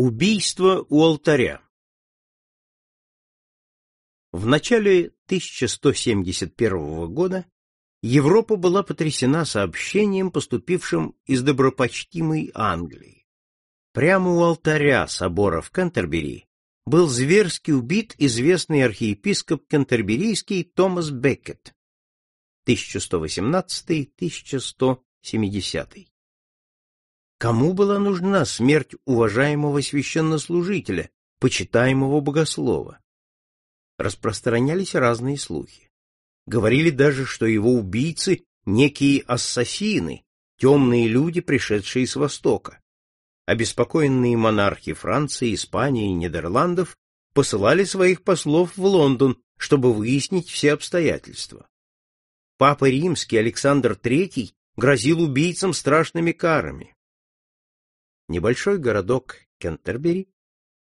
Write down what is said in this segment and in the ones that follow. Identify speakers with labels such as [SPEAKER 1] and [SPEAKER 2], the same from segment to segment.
[SPEAKER 1] Убийство у алтаря В начале 1171 года Европа была потрясена сообщением, поступившим из добропочтимой Англии. Прямо у алтаря собора в Кентербери был зверски убит известный архиепископ кентерберийский Томас Беккет 1118-1170. Кому была нужна смерть уважаемого священнослужителя, почитаемого богослова? Распространялись разные слухи. Говорили даже, что его убийцы — некие ассасины, темные люди, пришедшие с Востока. Обеспокоенные монархи Франции, Испании и Нидерландов посылали своих послов в Лондон, чтобы выяснить все обстоятельства. Папа Римский Александр III грозил убийцам страшными карами. Небольшой городок Кентербери,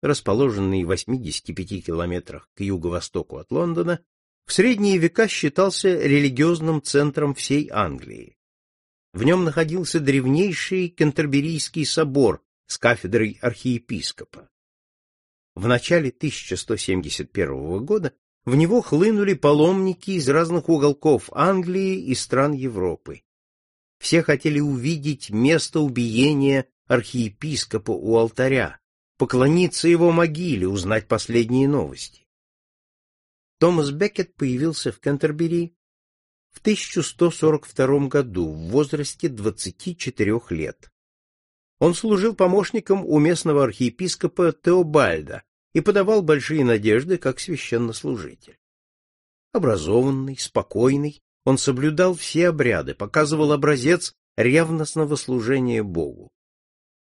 [SPEAKER 1] расположенный в 85 километрах к юго-востоку от Лондона, в средние века считался религиозным центром всей Англии. В нем находился древнейший Кентерберийский собор с кафедрой архиепископа. В начале 1171 года в него хлынули паломники из разных уголков Англии и стран Европы. Все хотели увидеть место убиения архиепископа у алтаря, поклониться его могиле, узнать последние новости. Томас Беккет появился в Кентербери в 1142 году в возрасте 24 лет. Он служил помощником у местного архиепископа Теобальда и подавал большие надежды как священнослужитель. Образованный, спокойный, он соблюдал все обряды, показывал образец ревностного служения Богу.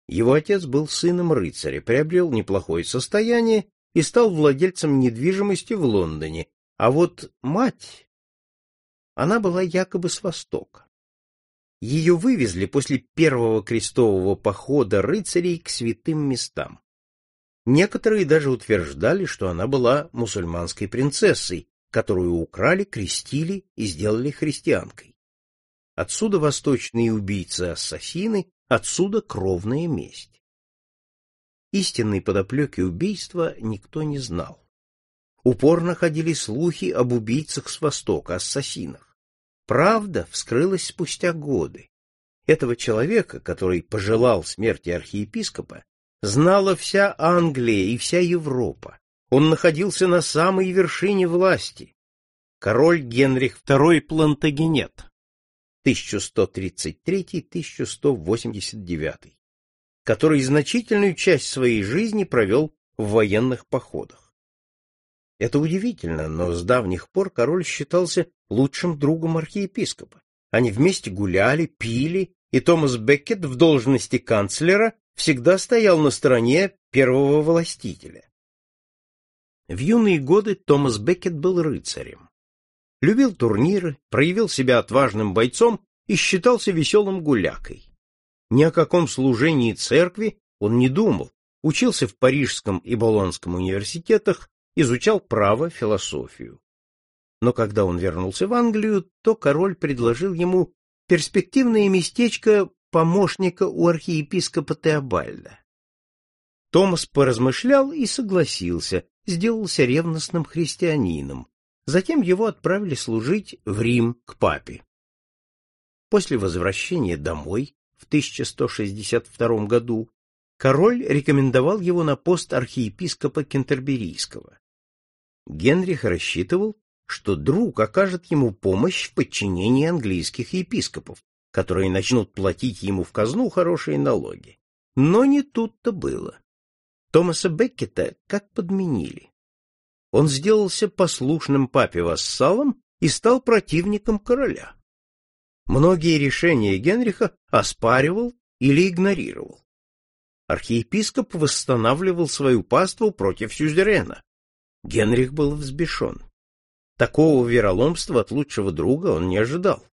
[SPEAKER 1] Его отец был сыном рыцаря, приобрел неплохое состояние и стал владельцем недвижимости в Лондоне, а вот мать... Она была якобы с Востока. Ее вывезли после первого крестового похода рыцарей к святым местам. Некоторые даже утверждали, что она была мусульманской принцессой, которую украли, крестили и сделали христианкой. Отсюда восточные убийцы-ассасины Отсюда кровная месть. Истинной подоплеки убийства никто не знал. Упорно ходили слухи об убийцах с Востока, ассасинах. Правда вскрылась спустя годы. Этого человека, который пожелал смерти архиепископа, знала вся Англия и вся Европа. Он находился на самой вершине власти. Король Генрих II Плантагенет, 1133-1189, который значительную часть своей жизни провел в военных походах. Это удивительно, но с давних пор король считался лучшим другом архиепископа. Они вместе гуляли, пили, и Томас Беккет в должности канцлера всегда стоял на стороне первого властителя. В юные годы Томас Беккет был рыцарем любил турниры, проявил себя отважным бойцом и считался веселым гулякой. Ни о каком служении церкви он не думал, учился в Парижском и Болонском университетах, изучал право, философию. Но когда он вернулся в Англию, то король предложил ему перспективное местечко помощника у архиепископа Теобальда. Томас поразмышлял и согласился, сделался ревностным христианином, Затем его отправили служить в Рим к папе. После возвращения домой в 1162 году король рекомендовал его на пост архиепископа Кентерберийского. Генрих рассчитывал, что друг окажет ему помощь в подчинении английских епископов, которые начнут платить ему в казну хорошие налоги. Но не тут-то было. Томаса Беккета как подменили он сделался послушным папе-вассалом и стал противником короля. Многие решения Генриха оспаривал или игнорировал. Архиепископ восстанавливал свою паству против сюзерена. Генрих был взбешен. Такого вероломства от лучшего друга он не ожидал.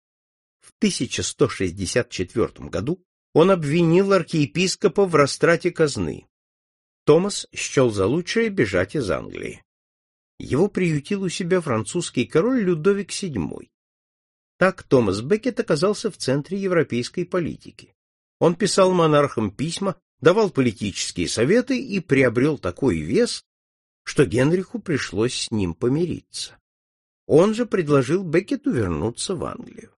[SPEAKER 1] В 1164 году он обвинил архиепископа в растрате казны. Томас счел за лучшее бежать из Англии его приютил у себя французский король Людовик VII. Так Томас Беккет оказался в центре европейской политики. Он писал монархам письма, давал политические советы и приобрел такой вес, что Генриху пришлось с ним помириться. Он же предложил Беккету вернуться в Англию.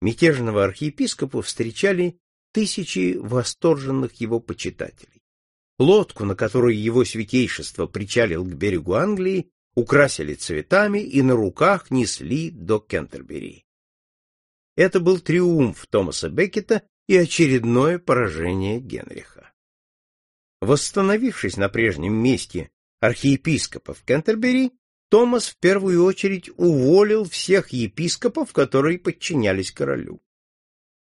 [SPEAKER 1] Мятежного архиепископа встречали тысячи восторженных его почитателей. Лодку, на которой его святейшество причалил к берегу Англии, украсили цветами и на руках несли до Кентербери. Это был триумф Томаса Беккета и очередное поражение Генриха. Восстановившись на прежнем месте архиепископа в Кентербери, Томас в первую очередь уволил всех епископов, которые подчинялись королю.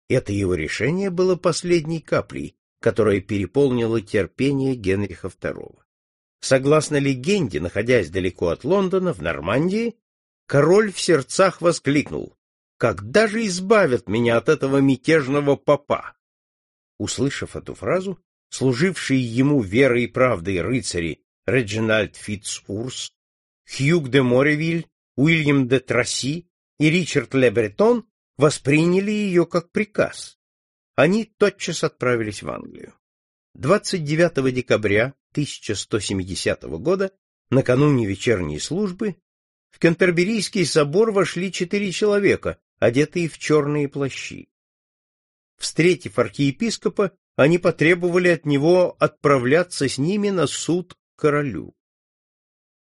[SPEAKER 1] Это его решение было последней каплей, которая переполнила терпение Генриха II. Согласно легенде, находясь далеко от Лондона, в Нормандии, король в сердцах воскликнул «Когда же избавят меня от этого мятежного попа?» Услышав эту фразу, служившие ему верой и правдой рыцари Реджинальд Фитцурс, Хьюг де Моревиль, Уильям де Трасси и Ричард Лебретон восприняли ее как приказ. Они тотчас отправились в Англию. 29 декабря 1170 года, накануне вечерней службы, в Кентерберийский собор вошли четыре человека, одетые в черные плащи. Встретив архиепископа, они потребовали от него отправляться с ними на суд к королю.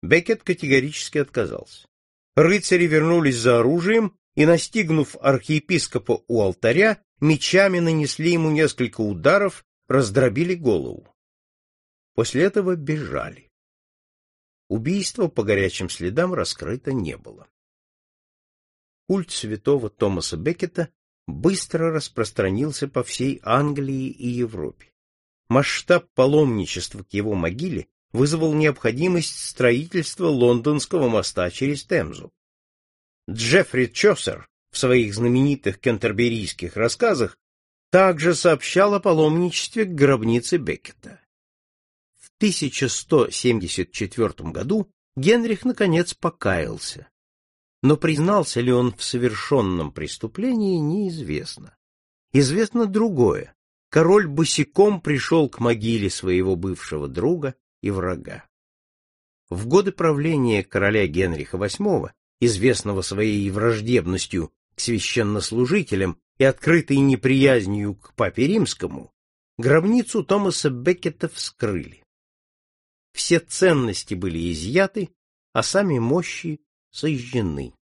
[SPEAKER 1] Беккет категорически отказался. Рыцари вернулись за оружием и, настигнув архиепископа у алтаря, мечами нанесли ему несколько ударов, раздробили голову. После этого бежали. Убийство по горячим следам раскрыто не было. Культ святого Томаса Беккета быстро распространился по всей Англии и Европе. Масштаб паломничества к его могиле вызвал необходимость строительства лондонского моста через Темзу. Джеффри Чосер в своих знаменитых кентерберийских рассказах также сообщал о паломничестве к гробнице Беккета. В 1174 году Генрих наконец покаялся, но признался ли он в совершенном преступлении, неизвестно. Известно другое. Король босиком пришел к могиле своего бывшего друга и врага. В годы правления короля Генриха VIII известного своей враждебностью к священнослужителям и открытой неприязнью к папе римскому, гробницу Томаса Беккета вскрыли. Все ценности были изъяты, а сами мощи сожжены.